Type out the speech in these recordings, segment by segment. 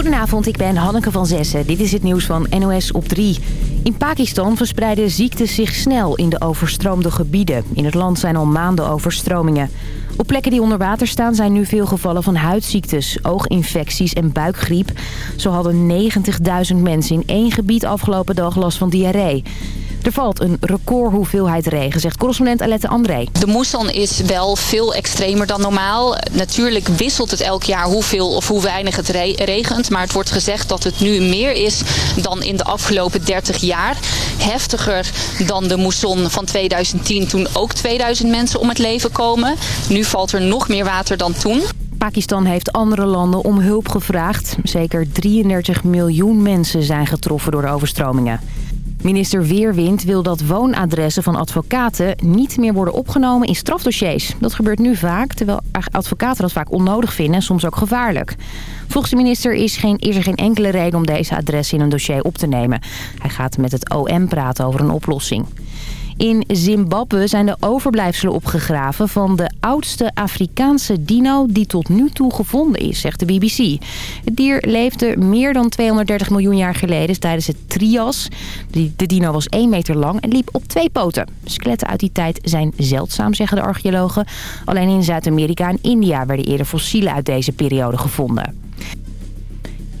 Goedenavond, ik ben Hanneke van Zessen. Dit is het nieuws van NOS op 3. In Pakistan verspreiden ziektes zich snel in de overstroomde gebieden. In het land zijn al maanden overstromingen. Op plekken die onder water staan zijn nu veel gevallen van huidziektes, ooginfecties en buikgriep. Zo hadden 90.000 mensen in één gebied afgelopen dag last van diarree. Er valt een record hoeveelheid regen, zegt correspondent Alette André. De moesson is wel veel extremer dan normaal. Natuurlijk wisselt het elk jaar hoeveel of hoe weinig het regent. Maar het wordt gezegd dat het nu meer is dan in de afgelopen 30 jaar. Heftiger dan de moesson van 2010 toen ook 2000 mensen om het leven komen. Nu valt er nog meer water dan toen. Pakistan heeft andere landen om hulp gevraagd. Zeker 33 miljoen mensen zijn getroffen door de overstromingen. Minister Weerwind wil dat woonadressen van advocaten niet meer worden opgenomen in strafdossiers. Dat gebeurt nu vaak, terwijl advocaten dat vaak onnodig vinden en soms ook gevaarlijk. Volgens de minister is, geen, is er geen enkele reden om deze adressen in een dossier op te nemen. Hij gaat met het OM praten over een oplossing. In Zimbabwe zijn de overblijfselen opgegraven van de oudste Afrikaanse dino die tot nu toe gevonden is, zegt de BBC. Het dier leefde meer dan 230 miljoen jaar geleden tijdens het Trias. De dino was 1 meter lang en liep op twee poten. Skeletten uit die tijd zijn zeldzaam, zeggen de archeologen. Alleen in Zuid-Amerika en India werden eerder fossielen uit deze periode gevonden.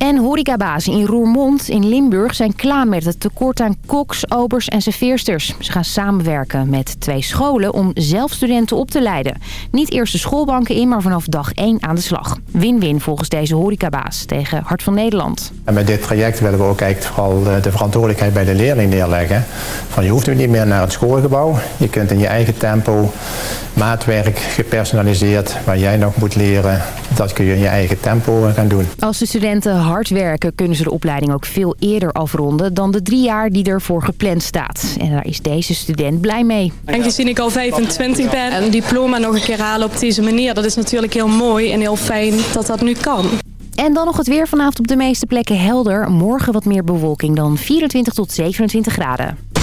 En horecabazen in Roermond in Limburg zijn klaar met het tekort aan koks, obers en serveersters. Ze gaan samenwerken met twee scholen om zelf studenten op te leiden. Niet eerst de schoolbanken in, maar vanaf dag 1 aan de slag. Win-win volgens deze horecabaas tegen Hart van Nederland. En met dit traject willen we ook eigenlijk vooral de verantwoordelijkheid bij de leerling neerleggen. Van je hoeft nu niet meer naar het schoolgebouw. Je kunt in je eigen tempo maatwerk gepersonaliseerd waar jij nog moet leren. Dat kun je in je eigen tempo gaan doen. Als de studenten hard werken kunnen ze de opleiding ook veel eerder afronden dan de drie jaar die ervoor gepland staat. En daar is deze student blij mee. Aangezien ik al 25 ben en een diploma nog een keer halen op deze manier, dat is natuurlijk heel mooi en heel fijn dat dat nu kan. En dan nog het weer vanavond op de meeste plekken helder. Morgen wat meer bewolking dan 24 tot 27 graden.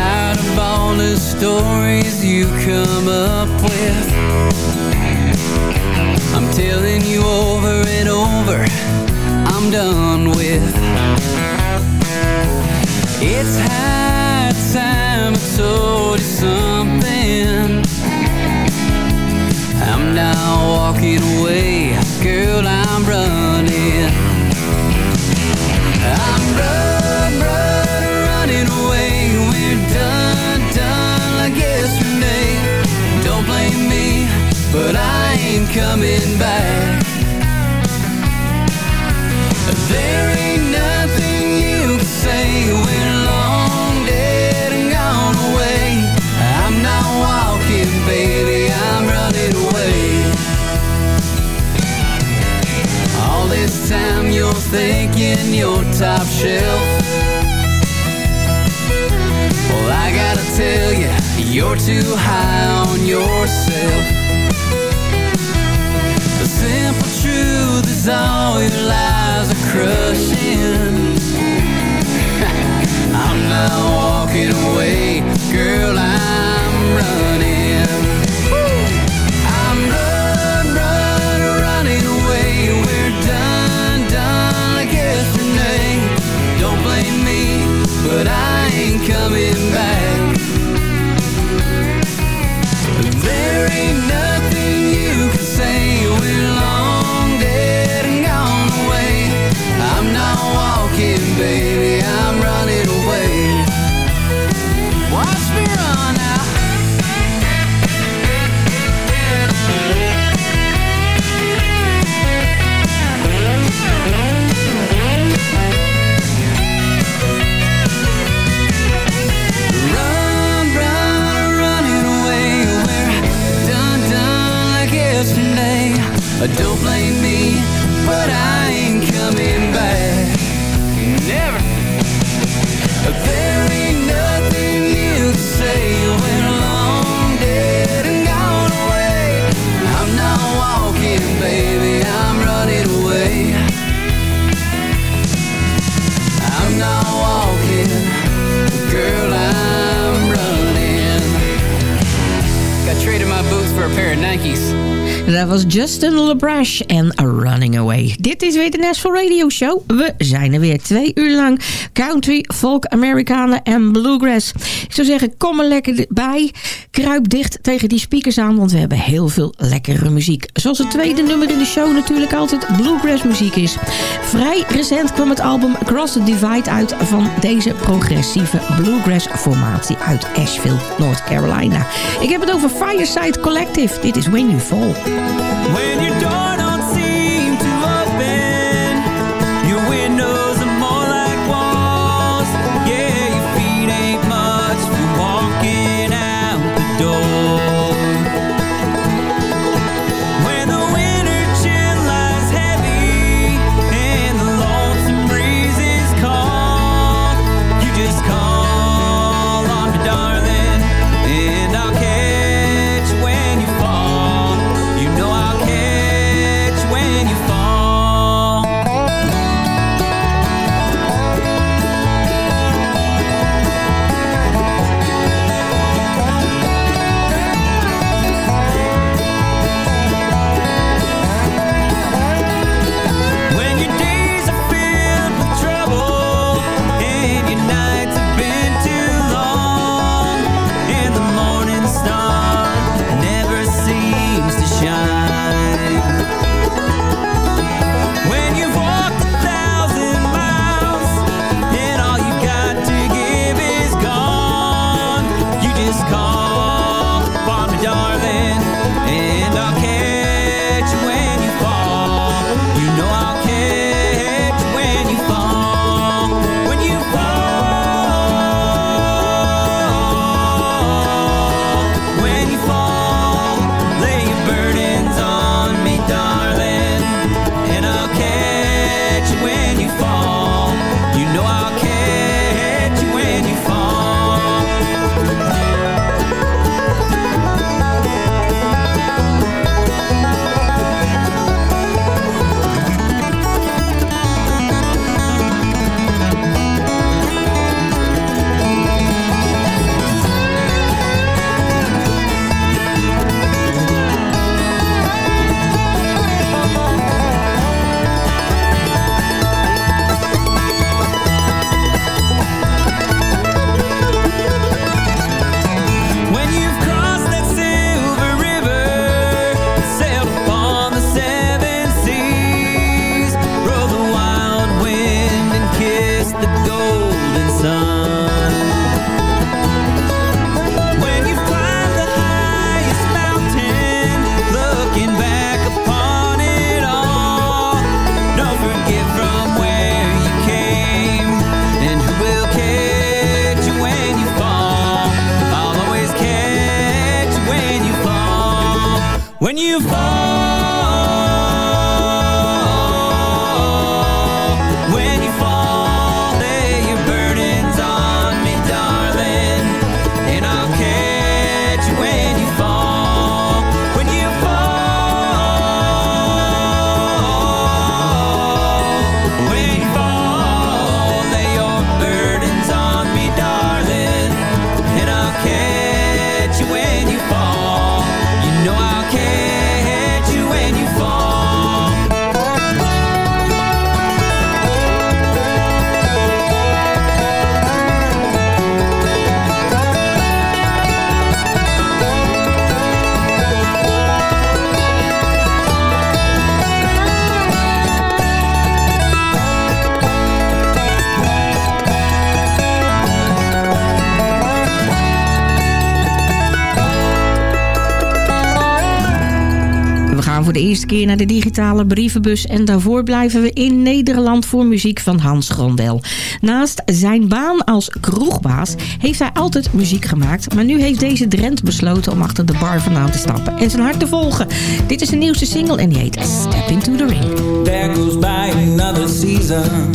Tired of all the stories you come up with. I'm telling you over and over I'm done with. It's high time I told you something. I'm now walking away Girl, I'm running coming back. There ain't nothing you can say when long dead and gone away. I'm not walking, baby, I'm running away. All this time you're thinking you're top shelf. Well, I gotta tell you, you're too high on yourself all your lies are crushing. I'm not walking away, girl, Don't blame me but I ain't coming back. Never. There ain't nothing you can say when long dead and gone away. I'm not walking, baby, I'm running away. I'm not walking, girl, I'm running. Got traded my boots for a pair of Nikes. Dat was Justin LeBrash en Away. Dit is weer de Nashville Radio Show. We zijn er weer twee uur lang. Country, folk, Amerikanen en bluegrass. Ik zou zeggen, kom er lekker bij. Kruip dicht tegen die speakers aan, want we hebben heel veel lekkere muziek. Zoals het tweede nummer in de show natuurlijk altijd bluegrass muziek is. Vrij recent kwam het album Across the Divide uit van deze progressieve bluegrass formatie uit Asheville, North Carolina. Ik heb het over Fireside Collective. Dit is When You Fall. When your voor de eerste keer naar de digitale brievenbus. En daarvoor blijven we in Nederland voor muziek van Hans Grondel. Naast zijn baan als kroegbaas heeft hij altijd muziek gemaakt. Maar nu heeft deze Drent besloten om achter de bar vandaan te stappen en zijn hart te volgen. Dit is de nieuwste single en die heet Step Into The Ring. There goes by another season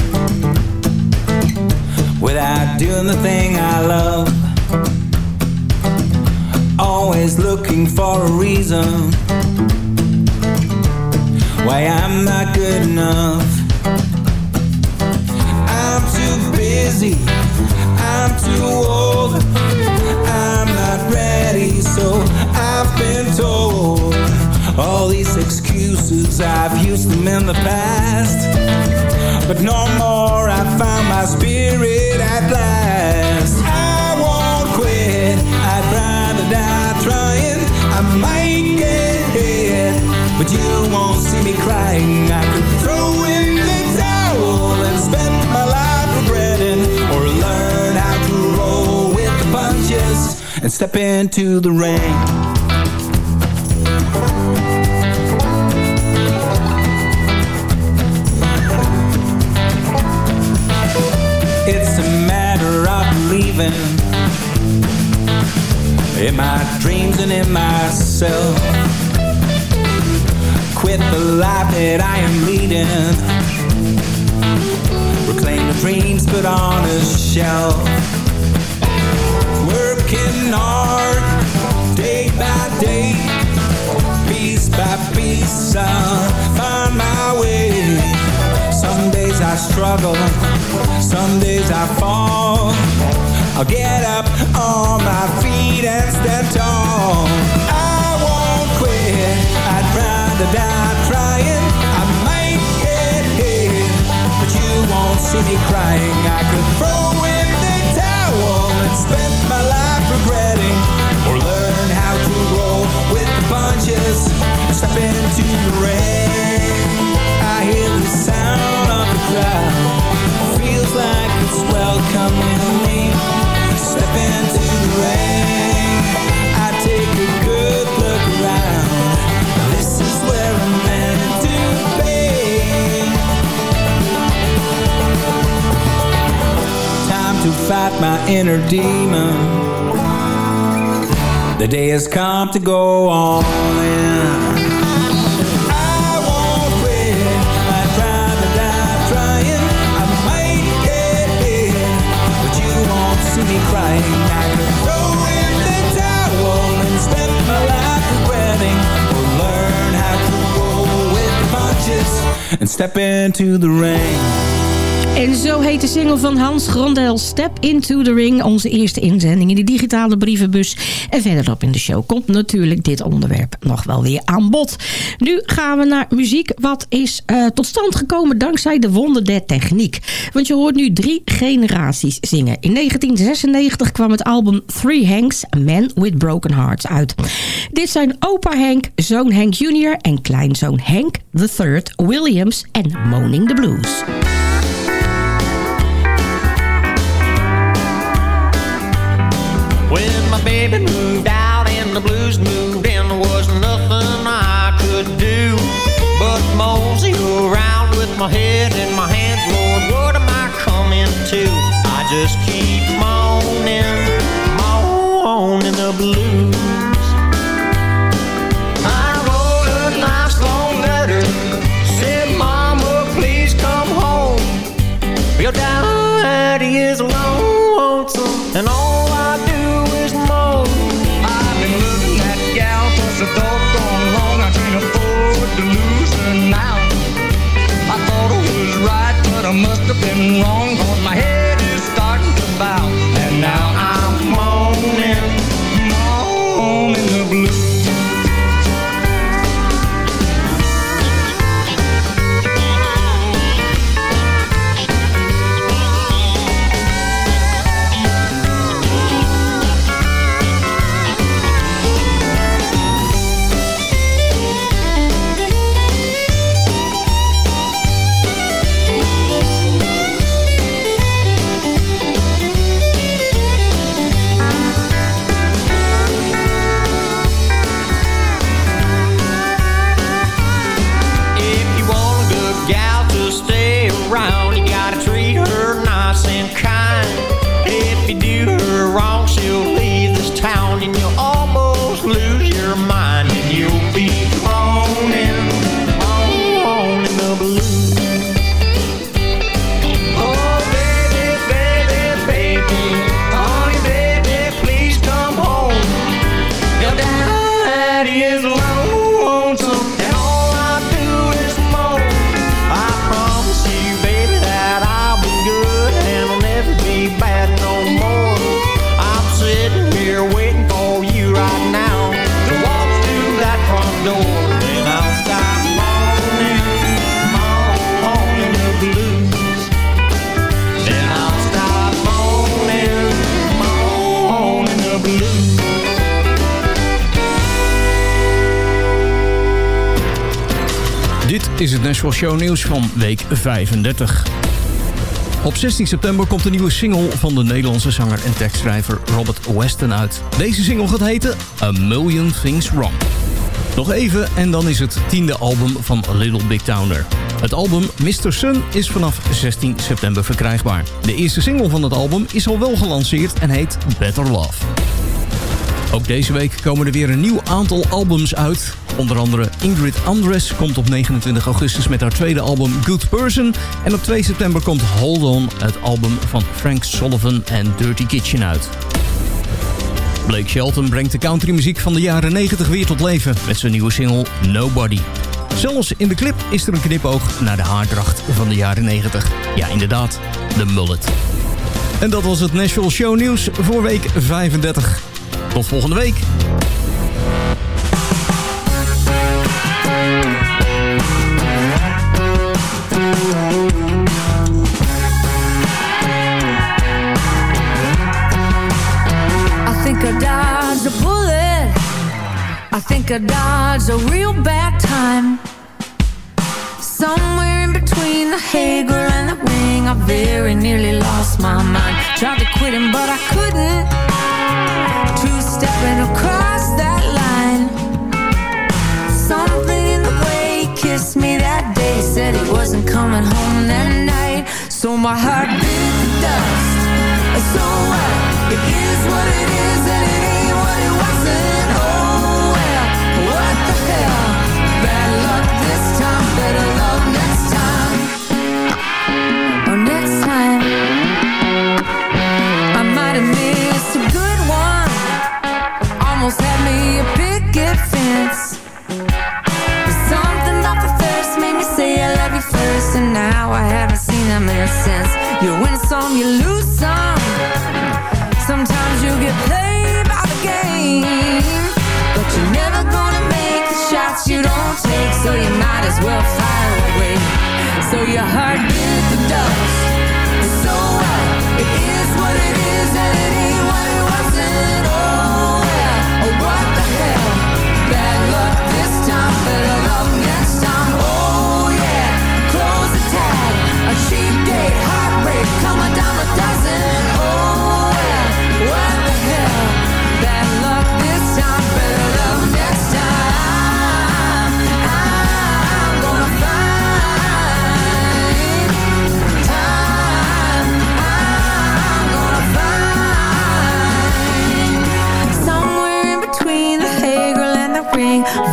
Without doing the thing I love Always looking for a reason Why I'm not good enough? I'm too busy. I'm too old. I'm not ready. So I've been told All these excuses I've used them in the past. But no more. I found my spirit at last. I won't quit. I'd rather die trying. I might But you won't see me crying. I could throw in the towel And spend my life regretting Or learn how to roll with the punches And step into the rain. It's a matter of believing In my dreams and in myself Quit the life that I am leading. Reclaim the dreams put on a shelf. Working hard Day by day Piece by piece I'll find my way. Some days I struggle Some days I fall. I'll get up on my feet and stand tall. I I'd die trying I might get hit. But you won't see me crying. I could throw in the towel And spend my life regretting. Or learn how to roll with the punches Step into the rain. I hear the sound of the crowd Feels like it's welcoming me. Step into the rain to fight my inner demon. The day has come to go all in I won't quit. I'd rather die trying. I might get hit But you won't see me crying. I could throw in the towel And spend my life regretting. Or learn how to roll with punches And step into the rain En zo heet de single van Hans Grondel, Step Into the Ring. Onze eerste inzending in de digitale brievenbus. En verderop in de show komt natuurlijk dit onderwerp nog wel weer aan bod. Nu gaan we naar muziek wat is uh, tot stand gekomen dankzij de wonder der techniek. Want je hoort nu drie generaties zingen. In 1996 kwam het album Three Hanks, A Man With Broken Hearts uit. Dit zijn opa Hank, zoon Hank Jr. en kleinzoon Hank III Williams en Moaning the Blues. When my baby moved out Show nieuws van week 35. Op 16 september komt de nieuwe single van de Nederlandse zanger en tekstschrijver Robert Weston uit. Deze single gaat heten A Million Things Wrong. Nog even en dan is het tiende album van Little Big Towner. Het album Mr. Sun is vanaf 16 september verkrijgbaar. De eerste single van het album is al wel gelanceerd en heet Better Love. Ook deze week komen er weer een nieuw aantal albums uit. Onder andere Ingrid Andres komt op 29 augustus met haar tweede album Good Person. En op 2 september komt Hold On, het album van Frank Sullivan en Dirty Kitchen uit. Blake Shelton brengt de countrymuziek van de jaren 90 weer tot leven met zijn nieuwe single Nobody. Zelfs in de clip is er een knipoog naar de haardracht van de jaren 90. Ja, inderdaad, de mullet. En dat was het Nashville Show Nieuws voor week 35. Tot volgende week. I dodged a bullet. I think I dodged a real bad time. Somewhere in between the Hager and the ring, I very nearly lost my mind. Tried to quit him, but I couldn't. Two stepping across that line. Something in the way he kissed me that day said he wasn't coming home that night. So my heart bit the dust. So what? Might have missed a good one. Almost had me a picket fence. But something the first made me say I love you first, and now I haven't seen them in since. You win some, you lose some. Fire away So your heart bit the dust So what? It is what it is And it ain't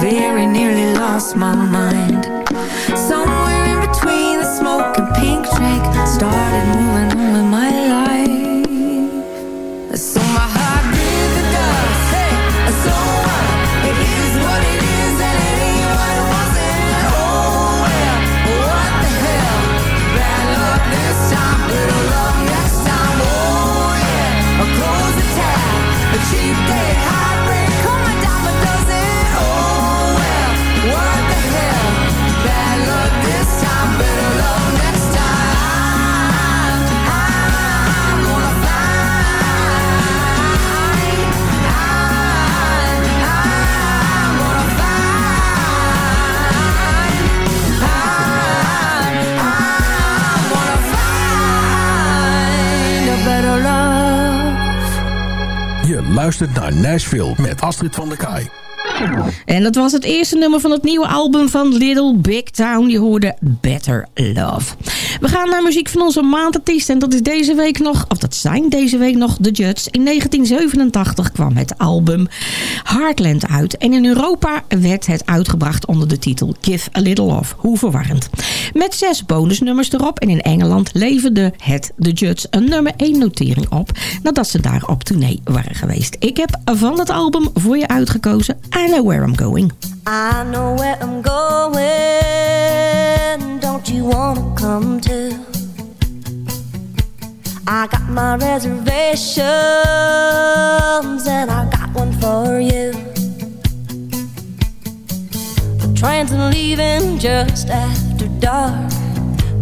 Very nearly lost my mind Nashville met Astrid van der Kaai. En dat was het eerste nummer van het nieuwe album van Little Big Town. Je hoorde Better Love. We gaan naar muziek van onze maandartiest. En dat is deze week nog, of dat zijn deze week nog The Judds. In 1987 kwam het album Heartland uit. En in Europa werd het uitgebracht onder de titel Give a Little Love. Hoe verwarrend. Met zes bonusnummers erop. En in Engeland leverde het The Judds een nummer 1 notering op. Nadat ze daar op tournee waren geweest. Ik heb van het album voor je uitgekozen I Know Where I'm Going. I know where I'm going. Don't you wanna come too? I got my reservations and I got one for you. The trains are leaving just after dark.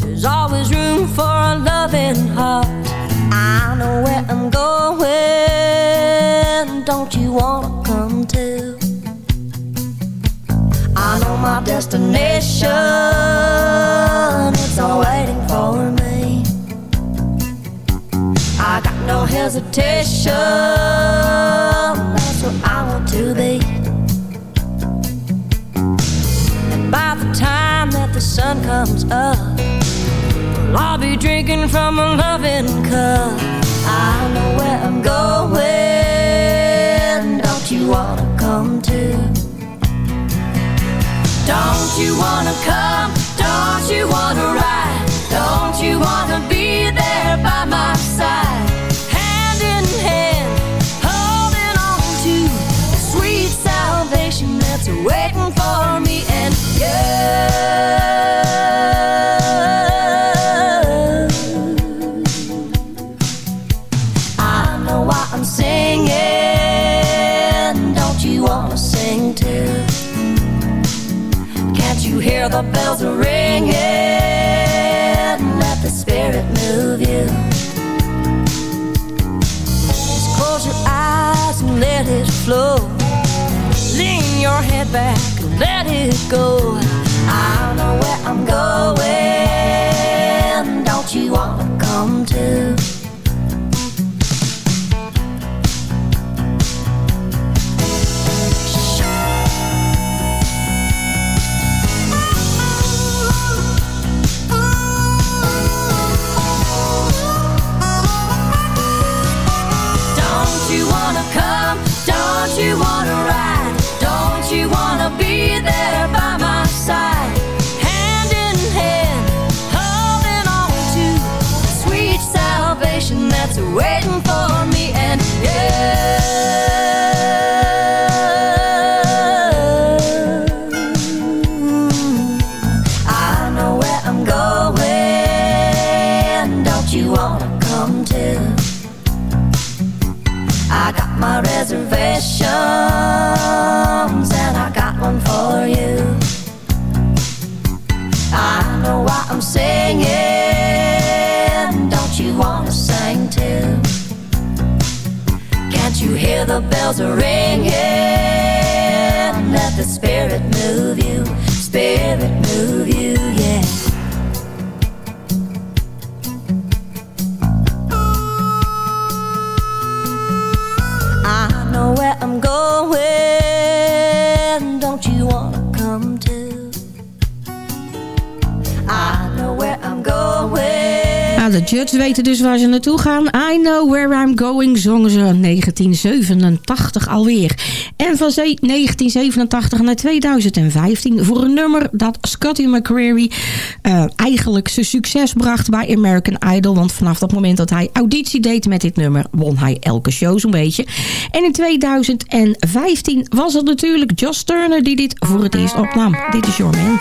There's always room for a loving heart. I know where I'm going. Don't you wanna come too? destination. It's all waiting for me. I got no hesitation. That's where I want to be. And by the time that the sun comes up, I'll be drinking from a loving cup. Don't you wanna come? Don't you wanna ride? Don't you wanna be back and let it go. Dus waar ze naartoe gaan. I Know Where I'm Going zongen ze in 1987 alweer. En van ze- 1987 naar 2015 voor een nummer dat Scotty McCreery eh, eigenlijk zijn succes bracht bij American Idol. Want vanaf dat moment dat hij auditie deed met dit nummer won hij elke show zo'n beetje. En in 2015 was het natuurlijk Josh Turner die dit voor het eerst opnam. Dit is Your Man.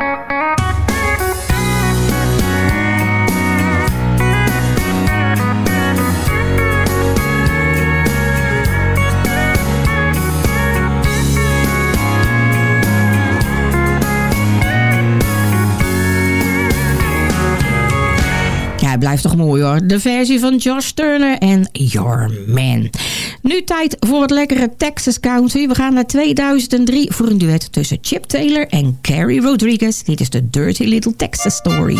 Blijft toch mooi hoor. De versie van Josh Turner en Your Man. Nu tijd voor het lekkere Texas Country. We gaan naar 2003 voor een duet tussen Chip Taylor en Carrie Rodriguez. Dit is de Dirty Little Texas Story.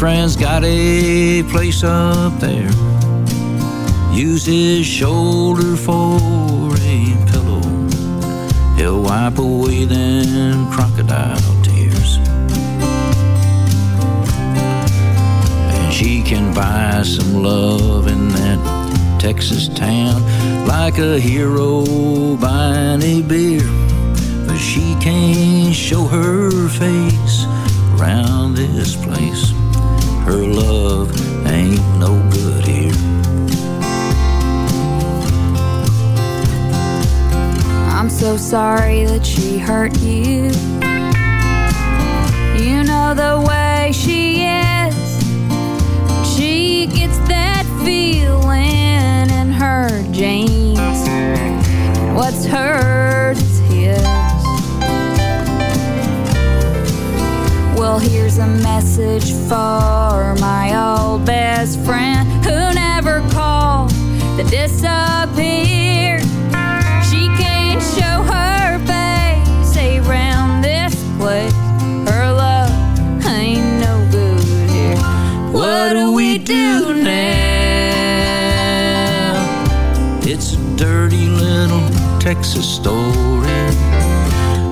Friend's got a place up there. Use his shoulder for a pillow. He'll wipe away them crocodile tears. And she can buy some love in that Texas town like a hero buying a beer. But she can't show her face around this place. Her love ain't no good here. I'm so sorry that she hurt you. You know the way she is. She gets that feeling in her jeans. What's hers Well, here's a message for my old best friend who never called that disappeared. She can't show her face around this place. Her love ain't no good here. What do we do now? It's a dirty little Texas story.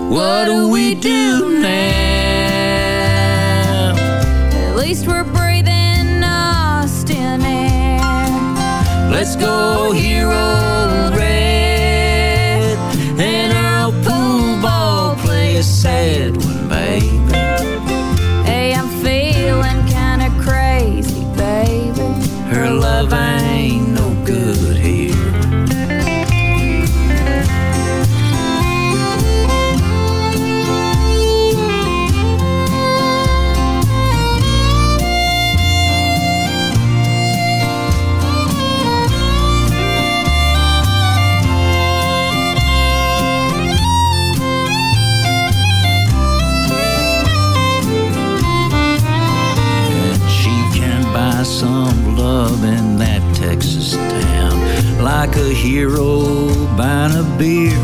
What do we do now? Go hero hero buying a beer.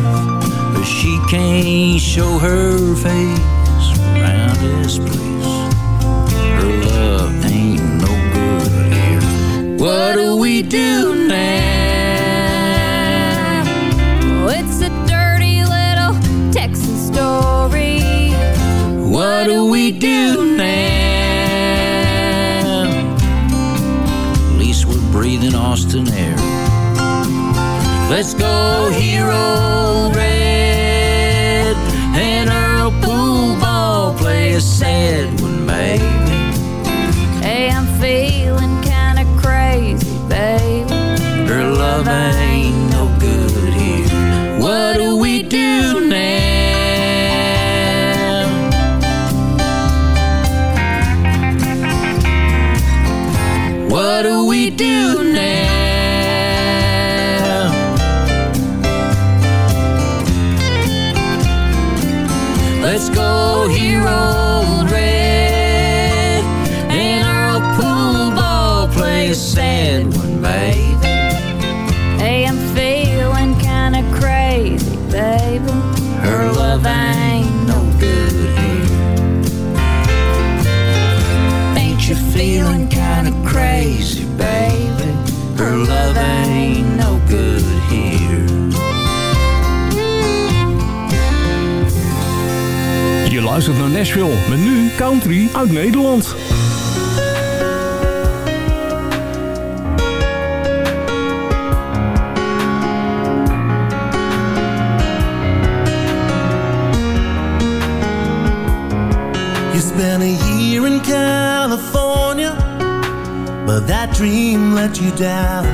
But she can't show her face around this place. Her love ain't no good here. What do we do Nashville, met nu country uit Nederland. You spent a year in California, but that dream let you down.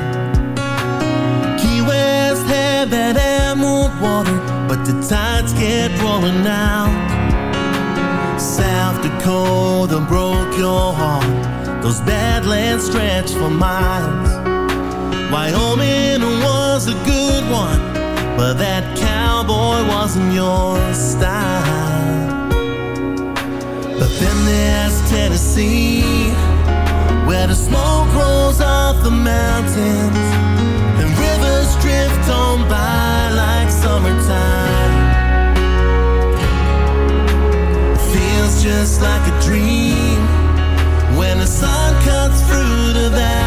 Key West had that emerald water, but the tides kept rolling out. South Dakota broke your heart. Those badlands stretched for miles. Wyoming was a good one, but that cowboy wasn't your style. But then there's Tennessee, where the smoke rolls off the mountains and rivers drift on by like summertime. Just like a dream. When the sun cuts through the valleys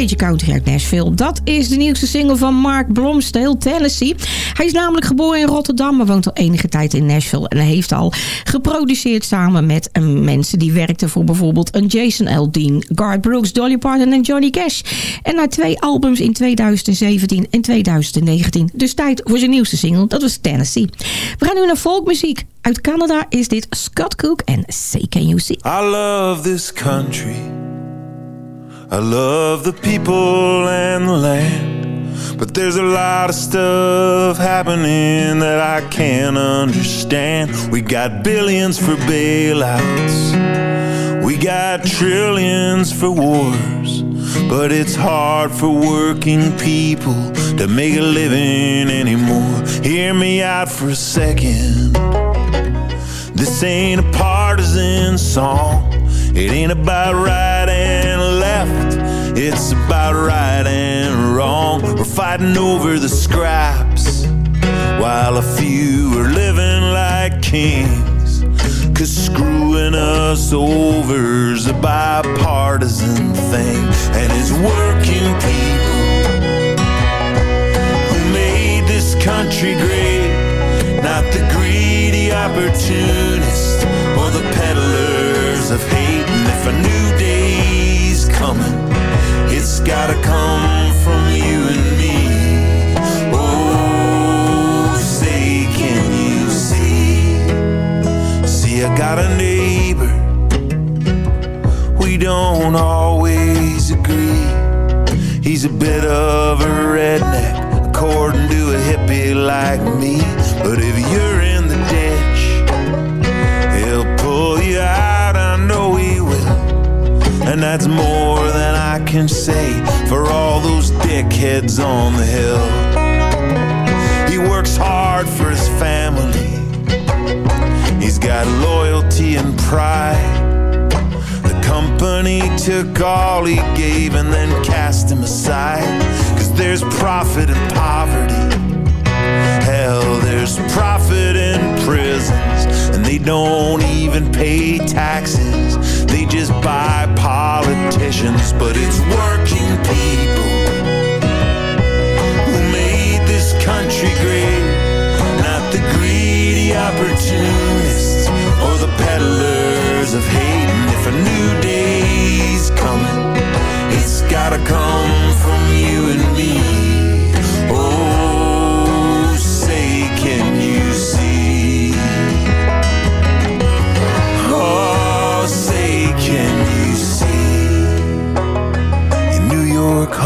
beetje country uit Nashville. Dat is de nieuwste single van Mark Blomsdale, Tennessee. Hij is namelijk geboren in Rotterdam, maar woont al enige tijd in Nashville. En heeft al geproduceerd samen met eh, mensen die werkten voor bijvoorbeeld een Jason L. Dean, Garth Brooks, Dolly Parton en Johnny Cash. En na twee albums in 2017 en 2019, dus tijd voor zijn nieuwste single, dat was Tennessee. We gaan nu naar folkmuziek. Uit Canada is dit Scott Cook en Say Can You See. I love this country. I love the people and the land. But there's a lot of stuff happening that I can't understand. We got billions for bailouts. We got trillions for wars. But it's hard for working people to make a living anymore. Hear me out for a second. This ain't a partisan song. It ain't about right. It's about right and wrong. We're fighting over the scraps while a few are living like kings. Cause screwing us over's a bipartisan thing, and it's working people who made this country great, not the greedy opportunists or the peddlers of hate. And if a new day's coming, gotta come from you and me. Oh, say, can you see? See, I got a neighbor. We don't always agree. He's a bit of a redneck, according to a hippie like me. But if you're And that's more than I can say for all those dickheads on the hill. He works hard for his family. He's got loyalty and pride. The company took all he gave and then cast him aside. Cause there's profit in poverty. Hell, there's profit in prisons. Don't even pay taxes. They just buy politicians. But it's working people who made this country great. Not the greedy opportunists or the peddlers of hate. And if a new day's coming, it's gotta come from you and me.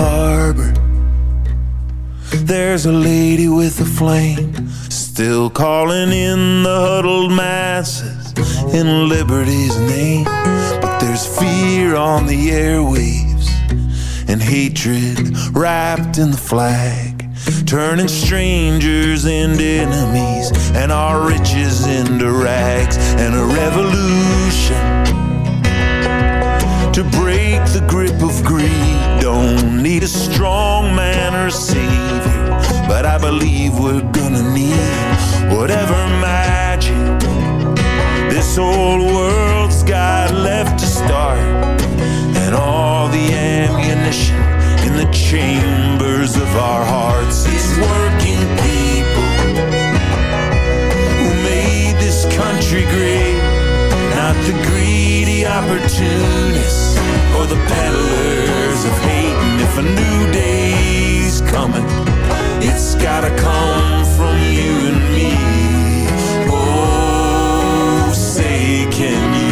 Harbor, there's a lady with a flame, still calling in the huddled masses in liberty's name. But there's fear on the airwaves and hatred wrapped in the flag, turning strangers into enemies and our riches into rags, and a revolution to break the grip of greed. Don't need a strong man or savior, but I believe we're gonna need whatever magic this old world's got left to start, and all the ammunition in the chambers of our hearts is working people who made this country great, not the greedy opportunists or the peddlers of hate. If a new day's coming, it's gotta come from you and me. Oh, say, can you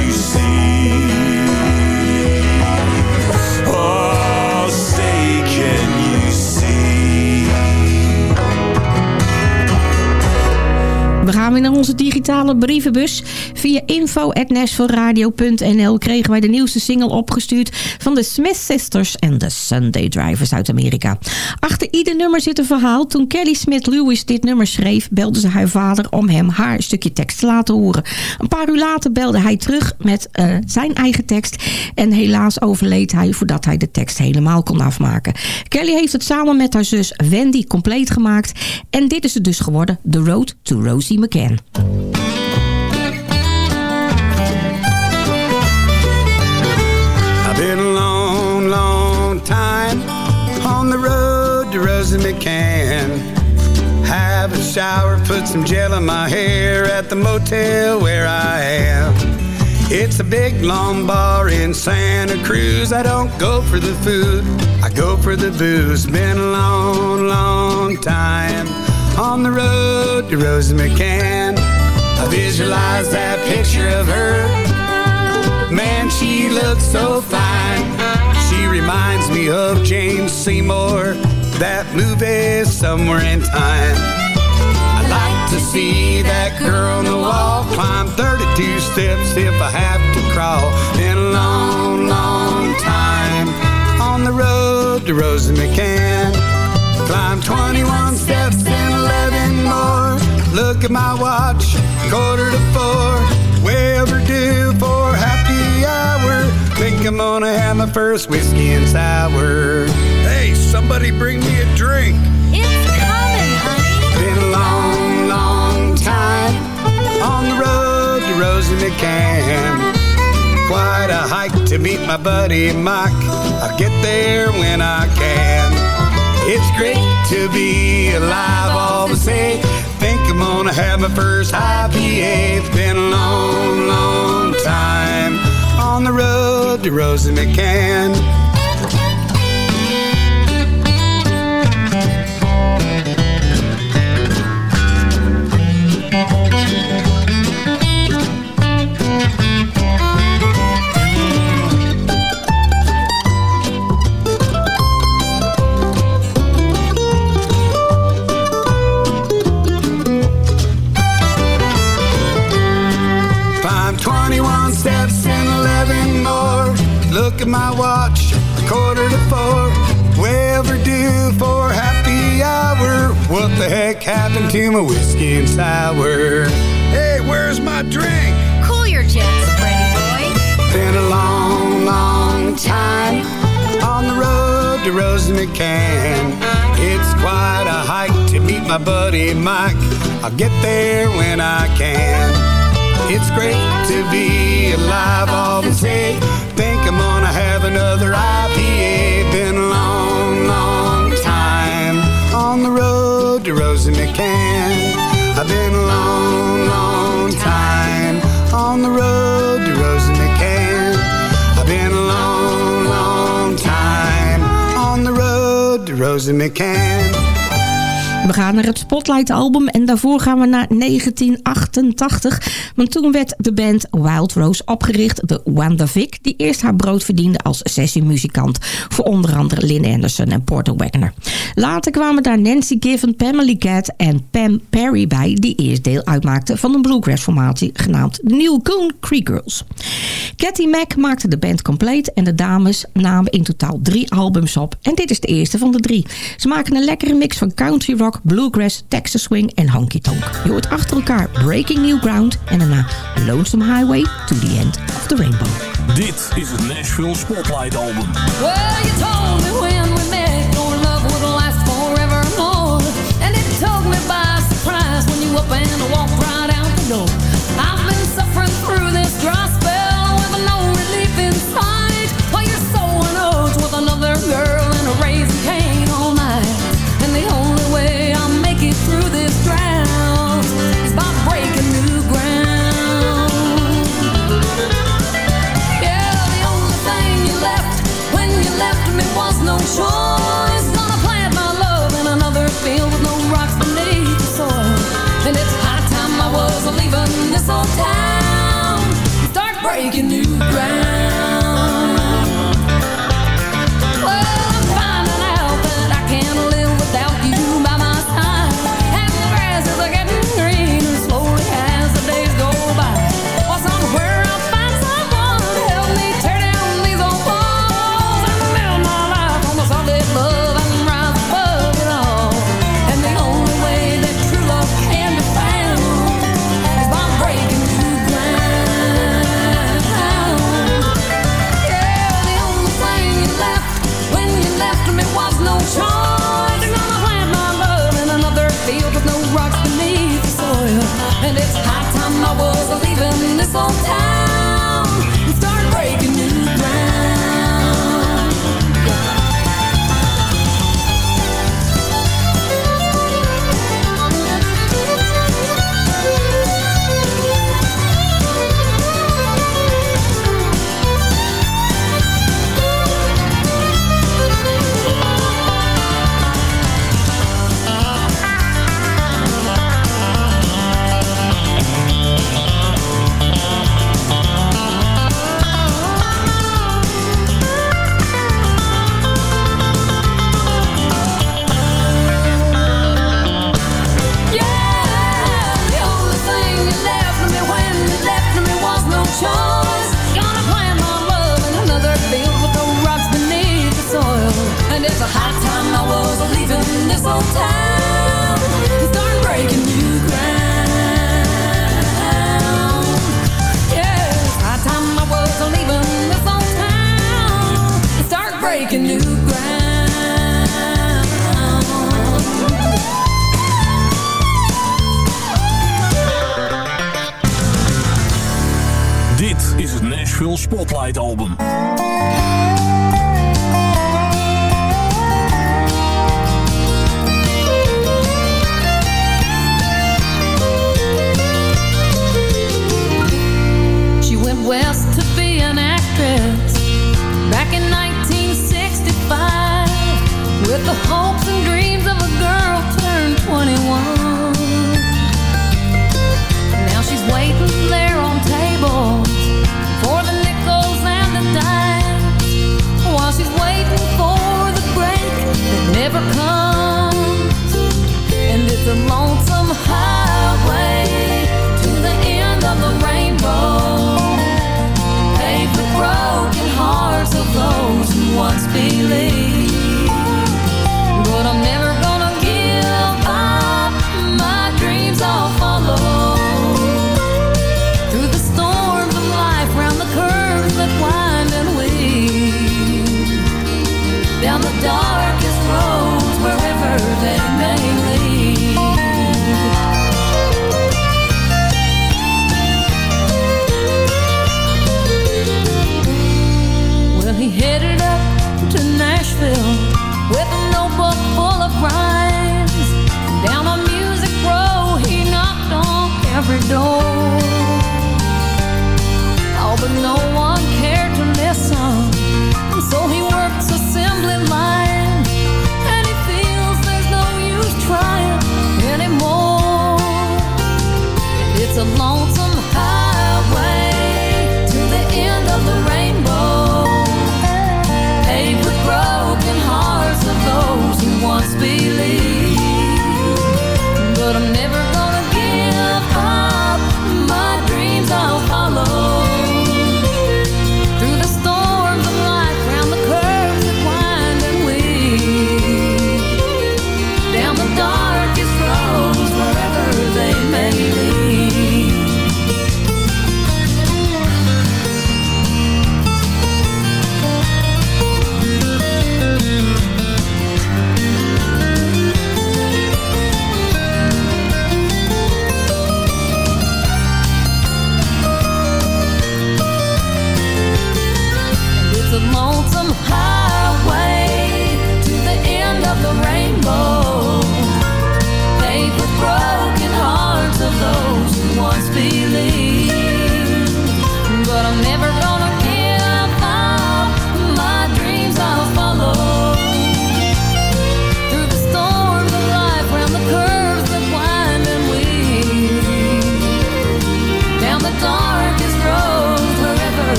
brievenbus. Via info.nashvilleradio.nl kregen wij de nieuwste single opgestuurd van de Smith Sisters en de Sunday Drivers uit Amerika. Achter ieder nummer zit een verhaal. Toen Kelly Smith Lewis dit nummer schreef, belde ze haar vader om hem haar stukje tekst te laten horen. Een paar uur later belde hij terug met eh, zijn eigen tekst en helaas overleed hij voordat hij de tekst helemaal kon afmaken. Kelly heeft het samen met haar zus Wendy compleet gemaakt en dit is het dus geworden, The Road to Rosie McCann. Shower, put some gel in my hair at the motel where I am. It's a big long bar in Santa Cruz. I don't go for the food, I go for the booze. Been a long, long time on the road to Rosie McCann. I visualize that picture of her Man, she looks so fine. She reminds me of Jane Seymour, that movie Somewhere in Time. I'd like to see that girl on the wall climb 32 steps if I have to crawl. Been a long, long time on the road to Rosie McCann. Climb 21 steps and 11 more. Look at my watch, quarter to four. Way overdue for happy hour. Think I'm gonna have my first whiskey and sour. Hey, somebody bring me a drink. It's to McCann. Quite a hike to meet my buddy Mike. I'll get there when I can. It's great to be alive, all the same. Think I'm gonna have have my first IPA. It's been a long, long time on the road to Rosie McCann. What the heck happened to my whiskey and sour? Hey, where's my drink? Cool your jets, Freddy boy. Been a long, long time on the road to Rosie McCann. It's quite a hike to meet my buddy Mike. I'll get there when I can. It's great to be alive all the day. Think I'm gonna have another IPA. Been a long, long time on the road to Rosie McCann. I've been a long, long time on the road to Rosie McCann. I've been a long, long time on the road to Rosie McCann. We gaan naar het Spotlight album en daarvoor gaan we naar 1988. Want toen werd de band Wild Rose opgericht door Wanda Vick... die eerst haar brood verdiende als sessiemuzikant... voor onder andere Lynn Anderson en Porter Wagner. Later kwamen daar Nancy Given, Pamela Cat en Pam Perry bij... die eerst deel uitmaakten van een bluegrass-formatie genaamd de New Coon Creek Girls. Cathy Mack maakte de band compleet en de dames namen in totaal drie albums op. En dit is de eerste van de drie. Ze maken een lekkere mix van country rock, bluegrass, Texas swing en honky tonk. Je hoort achter elkaar Breaking New Ground en daarna Lonesome Highway to the End of the Rainbow. Dit is het Nashville Spotlight Album. Well, you told me when we met, your love would last forevermore. And it took me by surprise when you up and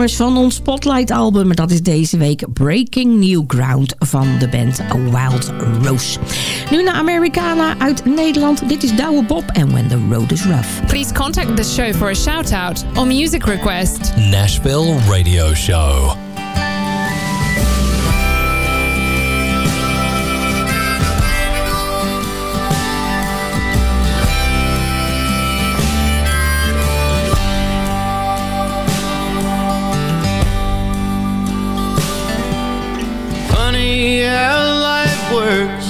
nummers van ons Spotlight album. Dat is deze week Breaking New Ground van de band Wild Rose. Nu naar Americana uit Nederland. Dit is Douwe Bob en When the Road is Rough. Please contact the show for a shout-out or music request. Nashville Radio Show. How life works.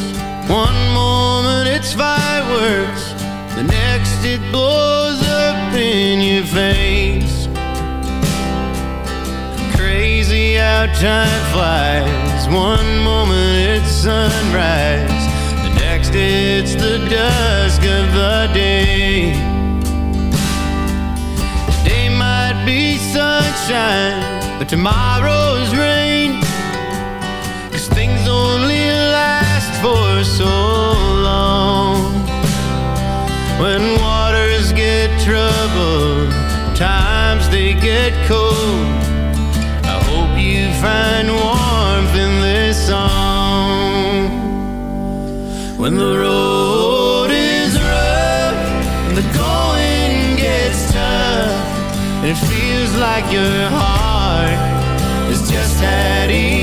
One moment it's fireworks, the next it blows up in your face. Crazy how time flies. One moment it's sunrise, the next it's the dusk of the day. Today might be sunshine, but tomorrow's rain. Things only last for so long. When waters get troubled, times they get cold. I hope you find warmth in this song. When the road is rough and the going gets tough, and it feels like your heart Is just at enough.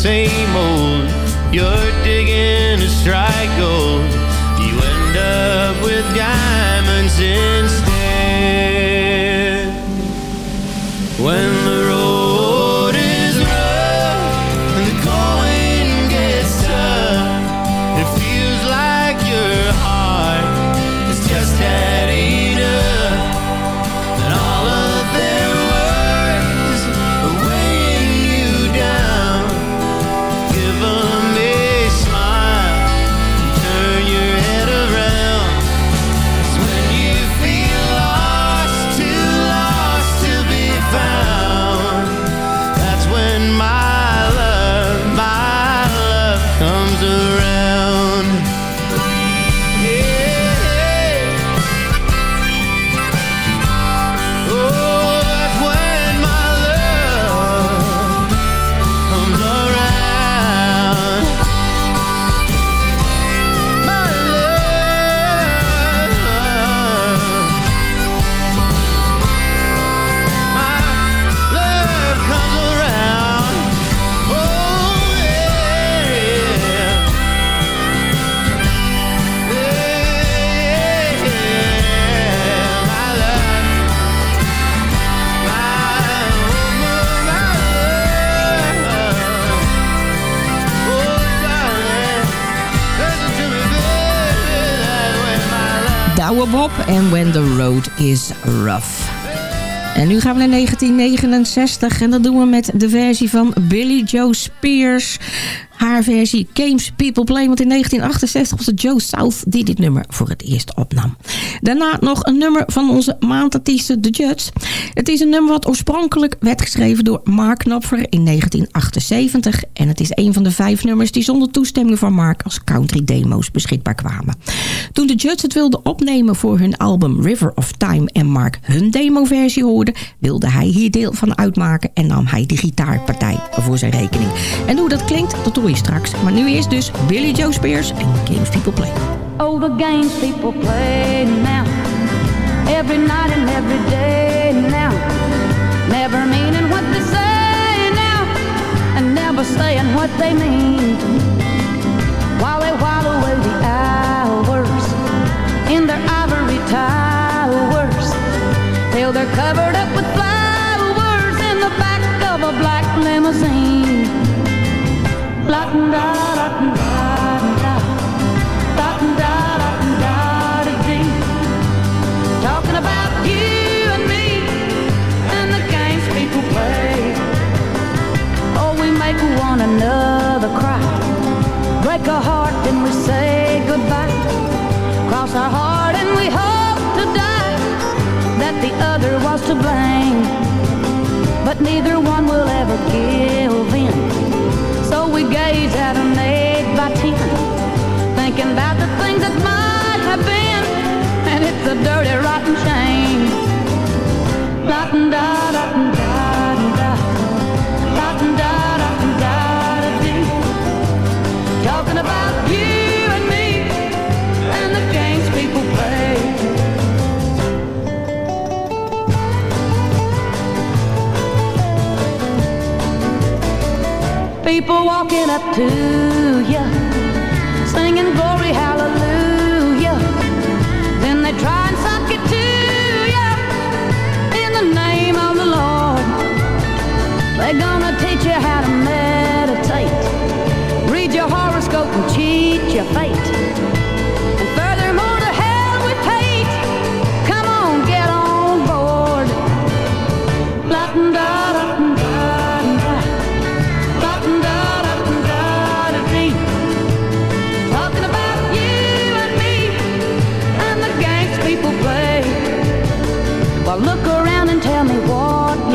Same old. You're digging a strike Is Rough. En nu gaan we naar 1969 en dat doen we met de versie van Billy Joe Spears. Haar versie Games People Play, want in 1968 was het Joe South die dit nummer voor het eerst opnam. Daarna nog een nummer van onze maandartiesten The Judds. Het is een nummer wat oorspronkelijk werd geschreven door Mark Knopfler in 1978. En het is een van de vijf nummers die zonder toestemming van Mark als country demo's beschikbaar kwamen. Toen de Judds het wilden opnemen voor hun album River of Time en Mark hun demoversie hoorde, wilde hij hier deel van uitmaken en nam hij de gitaarpartij voor zijn rekening. En hoe dat klinkt, dat hoor je straks. Maar nu eerst dus Billy Joe Spears en Games People Play. Oh, the games people play now, every night and every day now, never meaning what they say now, and never saying what they mean. While they while away the hours in their ivory towers, till they're covered up with flowers in the back of a black limousine. La da da da. break a heart and we say goodbye. Cross our heart and we hope to die that the other was to blame. But neither one will ever give in. So we gaze at an eight by ten, thinking about the things that might have been. And it's a dirty, rotten shame. Da da, rotten, people walking up to you.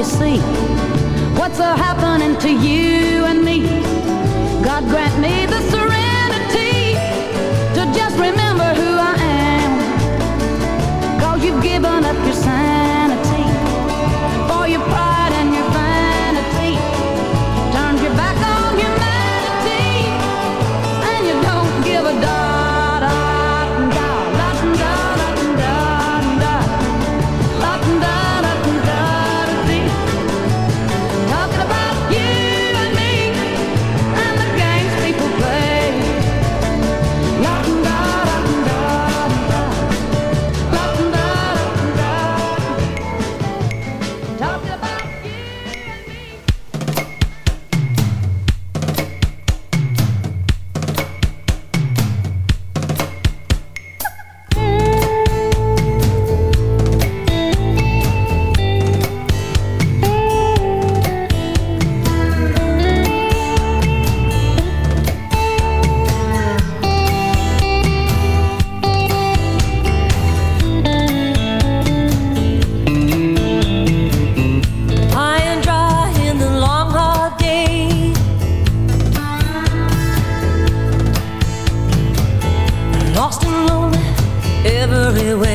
see what's a happening to you and me. God grant me the everywhere.